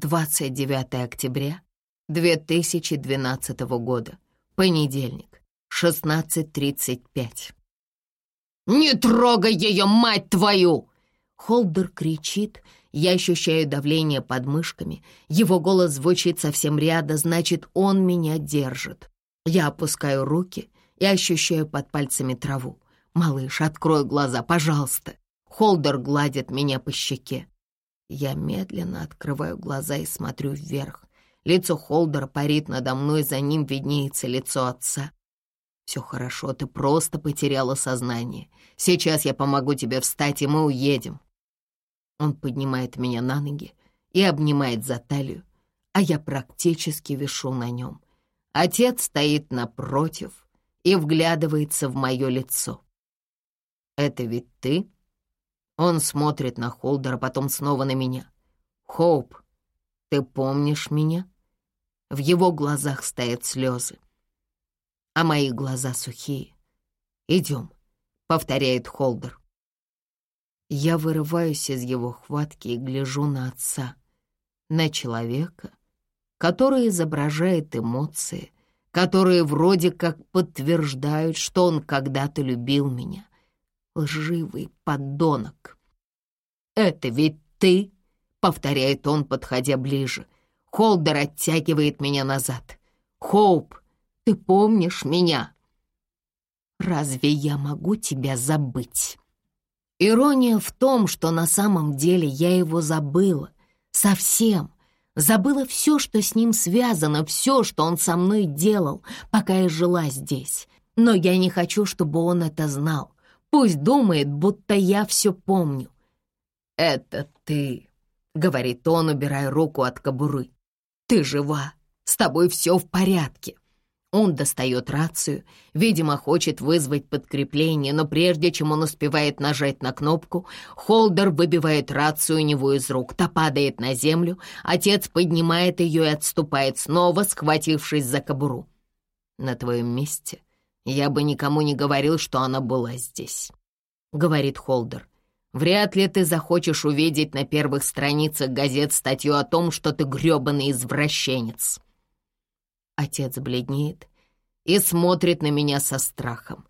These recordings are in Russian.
29 октября 2012 года. Понедельник, 16.35. «Не трогай ее, мать твою!» Холдер кричит, я ощущаю давление под мышками. Его голос звучит совсем рядом, значит, он меня держит. Я опускаю руки и ощущаю под пальцами траву. «Малыш, открой глаза, пожалуйста!» Холдер гладит меня по щеке. Я медленно открываю глаза и смотрю вверх. Лицо Холдера парит надо мной, за ним виднеется лицо отца. «Все хорошо, ты просто потеряла сознание. Сейчас я помогу тебе встать, и мы уедем». Он поднимает меня на ноги и обнимает за талию, а я практически вишу на нем. Отец стоит напротив и вглядывается в мое лицо. «Это ведь ты?» Он смотрит на Холдера, потом снова на меня. «Хоуп, ты помнишь меня?» В его глазах стоят слезы а мои глаза сухие. «Идем», — повторяет Холдер. Я вырываюсь из его хватки и гляжу на отца, на человека, который изображает эмоции, которые вроде как подтверждают, что он когда-то любил меня. Лживый подонок. «Это ведь ты?» — повторяет он, подходя ближе. Холдер оттягивает меня назад. «Хоуп, ты помнишь меня?» «Разве я могу тебя забыть?» Ирония в том, что на самом деле я его забыла. Совсем. Забыла все, что с ним связано, все, что он со мной делал, пока я жила здесь. Но я не хочу, чтобы он это знал. Пусть думает, будто я все помню. «Это ты», — говорит он, убирая руку от кобуры. «Ты жива, с тобой все в порядке». Он достает рацию, видимо, хочет вызвать подкрепление, но прежде чем он успевает нажать на кнопку, Холдер выбивает рацию у него из рук, та падает на землю, отец поднимает ее и отступает снова, схватившись за кобуру. «На твоем месте я бы никому не говорил, что она была здесь», — говорит Холдер. «Вряд ли ты захочешь увидеть на первых страницах газет статью о том, что ты грёбаный извращенец». Отец бледнеет и смотрит на меня со страхом.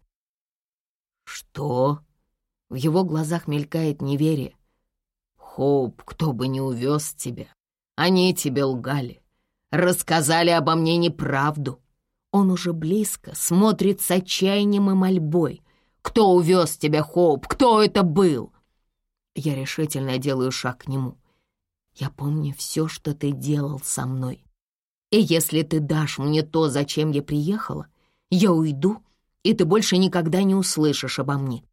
«Что?» В его глазах мелькает неверие. «Хоуп, кто бы не увез тебя. Они тебе лгали. Рассказали обо мне неправду». Он уже близко, смотрит с отчаянием и мольбой. «Кто увез тебя, Хоуп? Кто это был?» Я решительно делаю шаг к нему. «Я помню все, что ты делал со мной. И если ты дашь мне то, зачем я приехала, я уйду, и ты больше никогда не услышишь обо мне».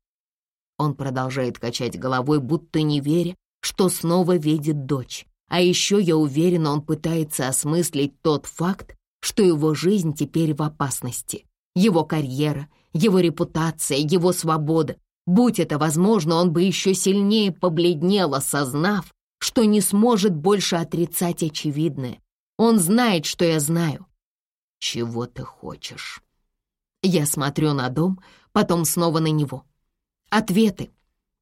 Он продолжает качать головой, будто не веря, что снова видит дочь. А еще я уверена, он пытается осмыслить тот факт, что его жизнь теперь в опасности. Его карьера, его репутация, его свобода. Будь это возможно, он бы еще сильнее побледнел, осознав, что не сможет больше отрицать очевидное. Он знает, что я знаю. Чего ты хочешь? Я смотрю на дом, потом снова на него. Ответы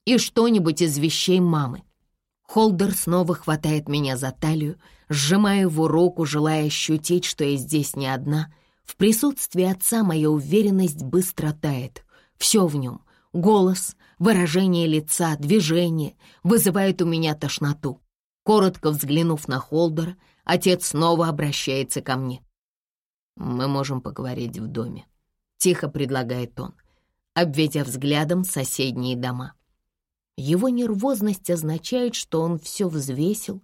и что-нибудь из вещей мамы. Холдер снова хватает меня за талию, сжимая его руку, желая ощутить, что я здесь не одна. В присутствии отца моя уверенность быстро тает. Все в нем — голос, выражение лица, движение — вызывает у меня тошноту. Коротко взглянув на Холдера, отец снова обращается ко мне. «Мы можем поговорить в доме», — тихо предлагает он, обведя взглядом соседние дома. Его нервозность означает, что он все взвесил,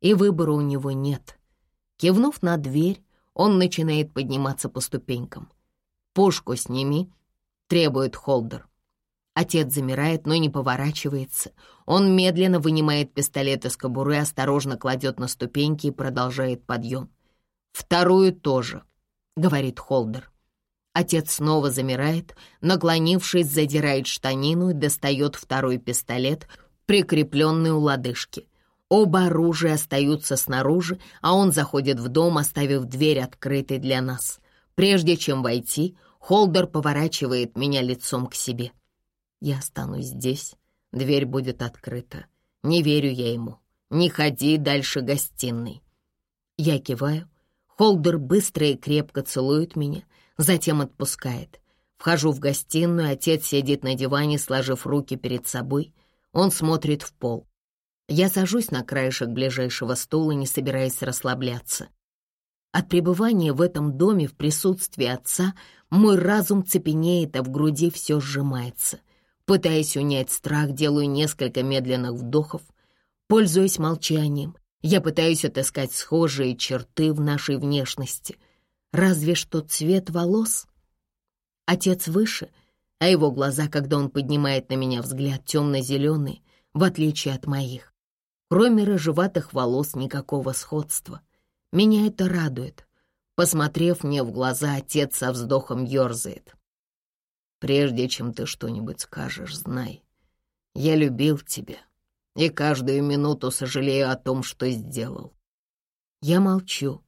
и выбора у него нет. Кивнув на дверь, он начинает подниматься по ступенькам. «Пушку сними», — требует Холдер. Отец замирает, но не поворачивается. Он медленно вынимает пистолет из кобуры, осторожно кладет на ступеньки и продолжает подъем. «Вторую тоже», — говорит Холдер. Отец снова замирает, наклонившись, задирает штанину и достает второй пистолет, прикрепленный у лодыжки. Оба оружия остаются снаружи, а он заходит в дом, оставив дверь открытой для нас. Прежде чем войти, Холдер поворачивает меня лицом к себе. Я останусь здесь, дверь будет открыта. Не верю я ему. Не ходи дальше гостиной. Я киваю. Холдер быстро и крепко целует меня, затем отпускает. Вхожу в гостиную, отец сидит на диване, сложив руки перед собой. Он смотрит в пол. Я сажусь на краешек ближайшего стула, не собираясь расслабляться. От пребывания в этом доме в присутствии отца мой разум цепенеет, а в груди все сжимается. Пытаясь унять страх, делаю несколько медленных вдохов. Пользуясь молчанием, я пытаюсь отыскать схожие черты в нашей внешности. Разве что цвет волос. Отец выше, а его глаза, когда он поднимает на меня взгляд, темно-зеленые, в отличие от моих. Кроме рыжеватых волос никакого сходства. Меня это радует. Посмотрев мне в глаза, отец со вздохом ерзает. «Прежде чем ты что-нибудь скажешь, знай, я любил тебя и каждую минуту сожалею о том, что сделал». Я молчу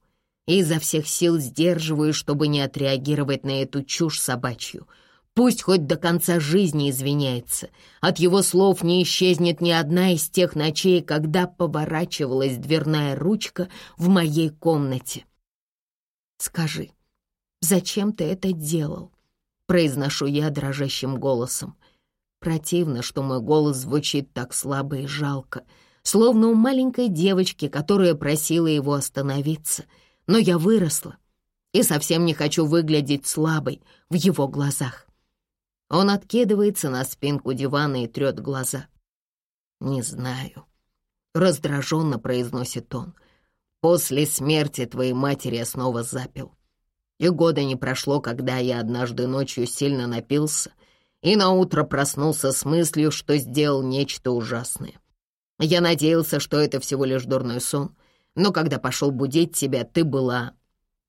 и изо всех сил сдерживаю, чтобы не отреагировать на эту чушь собачью. Пусть хоть до конца жизни извиняется. От его слов не исчезнет ни одна из тех ночей, когда поворачивалась дверная ручка в моей комнате. «Скажи, зачем ты это делал?» Произношу я дрожащим голосом. Противно, что мой голос звучит так слабо и жалко, словно у маленькой девочки, которая просила его остановиться. Но я выросла и совсем не хочу выглядеть слабой в его глазах. Он откидывается на спинку дивана и трет глаза. «Не знаю», — раздраженно произносит он. После смерти твоей матери я снова запил. И года не прошло, когда я однажды ночью сильно напился и наутро проснулся с мыслью, что сделал нечто ужасное. Я надеялся, что это всего лишь дурной сон, но когда пошел будить тебя, ты была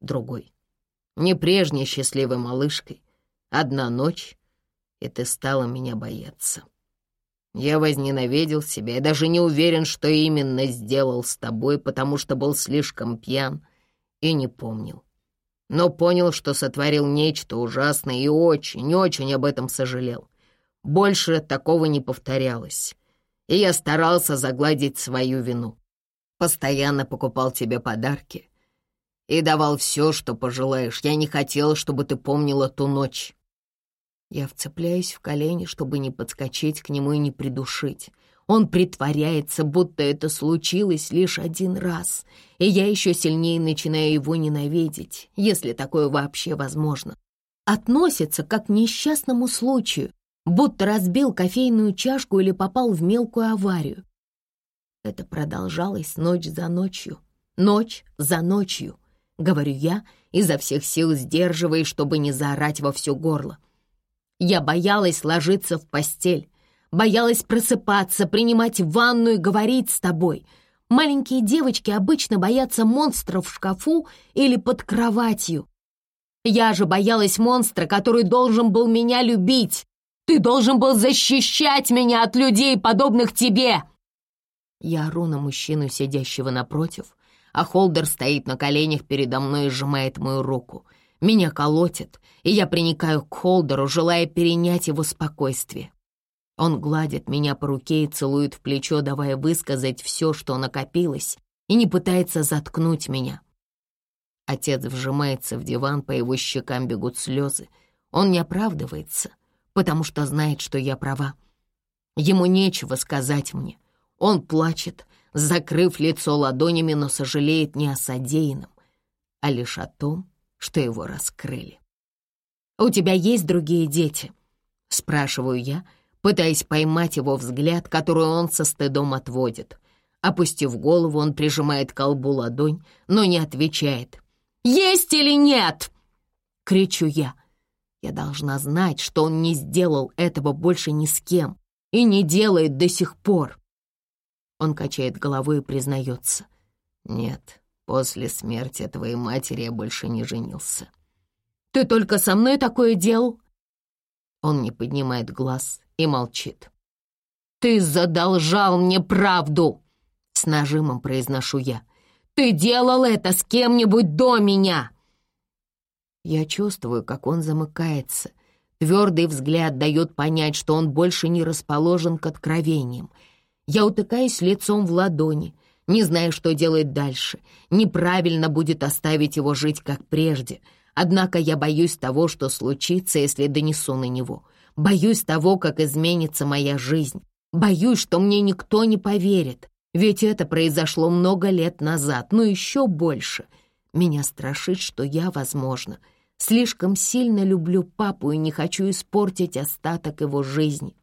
другой. Не прежней счастливой малышкой. Одна ночь, и ты стала меня бояться. Я возненавидел себя и даже не уверен, что именно сделал с тобой, потому что был слишком пьян и не помнил. Но понял, что сотворил нечто ужасное и очень-очень об этом сожалел. Больше такого не повторялось. И я старался загладить свою вину. Постоянно покупал тебе подарки и давал все, что пожелаешь. Я не хотел, чтобы ты помнила ту ночь. Я вцепляюсь в колени, чтобы не подскочить к нему и не придушить. Он притворяется, будто это случилось лишь один раз, и я еще сильнее начинаю его ненавидеть, если такое вообще возможно. Относится как к несчастному случаю, будто разбил кофейную чашку или попал в мелкую аварию. Это продолжалось ночь за ночью, ночь за ночью, говорю я, изо всех сил сдерживаясь, чтобы не заорать во все горло. Я боялась ложиться в постель, боялась просыпаться, принимать ванну и говорить с тобой. Маленькие девочки обычно боятся монстров в шкафу или под кроватью. Я же боялась монстра, который должен был меня любить. Ты должен был защищать меня от людей, подобных тебе!» Я ору на мужчину, сидящего напротив, а Холдер стоит на коленях передо мной и сжимает мою руку. Меня колотит, и я приникаю к Холдеру, желая перенять его спокойствие. Он гладит меня по руке и целует в плечо, давая высказать все, что накопилось, и не пытается заткнуть меня. Отец вжимается в диван, по его щекам бегут слезы. Он не оправдывается, потому что знает, что я права. Ему нечего сказать мне. Он плачет, закрыв лицо ладонями, но сожалеет не о содеянном, а лишь о том, что его раскрыли. «У тебя есть другие дети?» — спрашиваю я, пытаясь поймать его взгляд, который он со стыдом отводит. Опустив голову, он прижимает к колбу ладонь, но не отвечает. «Есть или нет?» — кричу я. Я должна знать, что он не сделал этого больше ни с кем и не делает до сих пор. Он качает головой и признается. «Нет, После смерти твоей матери я больше не женился. Ты только со мной такое делал?» Он не поднимает глаз и молчит. «Ты задолжал мне правду!» С нажимом произношу я. «Ты делал это с кем-нибудь до меня!» Я чувствую, как он замыкается. Твердый взгляд дает понять, что он больше не расположен к откровениям. Я утыкаюсь лицом в ладони — не знаю, что делать дальше. Неправильно будет оставить его жить как прежде. Однако я боюсь того, что случится, если донесу на него. Боюсь того, как изменится моя жизнь. Боюсь, что мне никто не поверит. Ведь это произошло много лет назад, но еще больше. Меня страшит, что я, возможно, слишком сильно люблю папу и не хочу испортить остаток его жизни.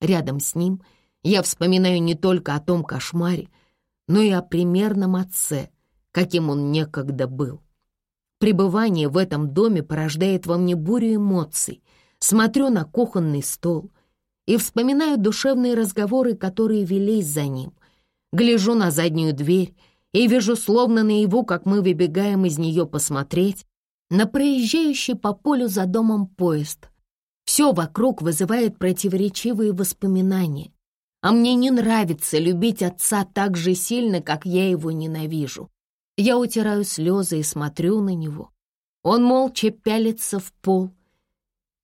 Рядом с ним я вспоминаю не только о том кошмаре, но и о примерном отце, каким он некогда был. Пребывание в этом доме порождает во мне бурю эмоций. Смотрю на кухонный стол и вспоминаю душевные разговоры, которые велись за ним. Гляжу на заднюю дверь и вижу словно наяву, как мы выбегаем из нее посмотреть на проезжающий по полю за домом поезд. Все вокруг вызывает противоречивые воспоминания. А мне не нравится любить отца так же сильно, как я его ненавижу. Я утираю слезы и смотрю на него. Он молча пялится в пол.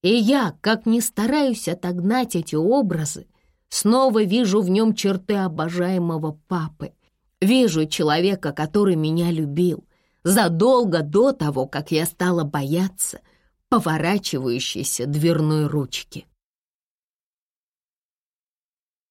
И я, как ни стараюсь отогнать эти образы, снова вижу в нем черты обожаемого папы. Вижу человека, который меня любил, задолго до того, как я стала бояться поворачивающейся дверной ручки.